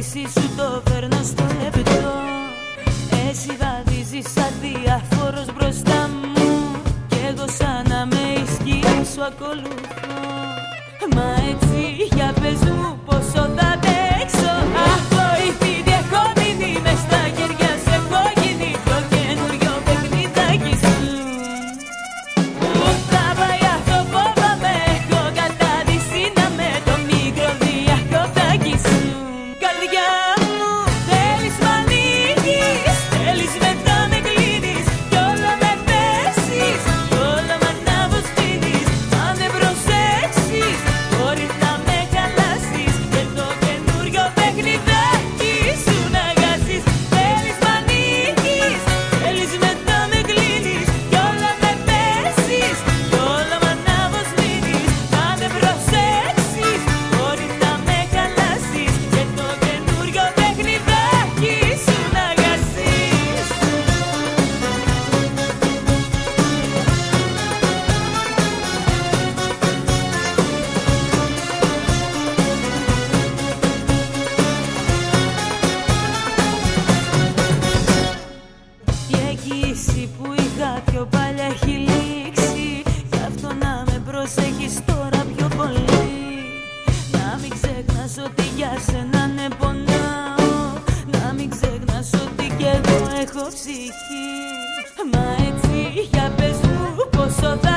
μέση σου το φέρνω στο λεπτό. Εσύ βαδίζεις σαν διάφορος μπροστά μου. Κι εγώ σαν να με ισχύει σου ακολουθώ. Μα έτσι για πες μου πόσο θα τώρα πιο πολύ. Να μην ξεχνάς ότι για σένα ναι πονάω. Να μην ξεχνάς ότι κι εγώ έχω ψυχή. Μα έτσι για πες μου πόσο θα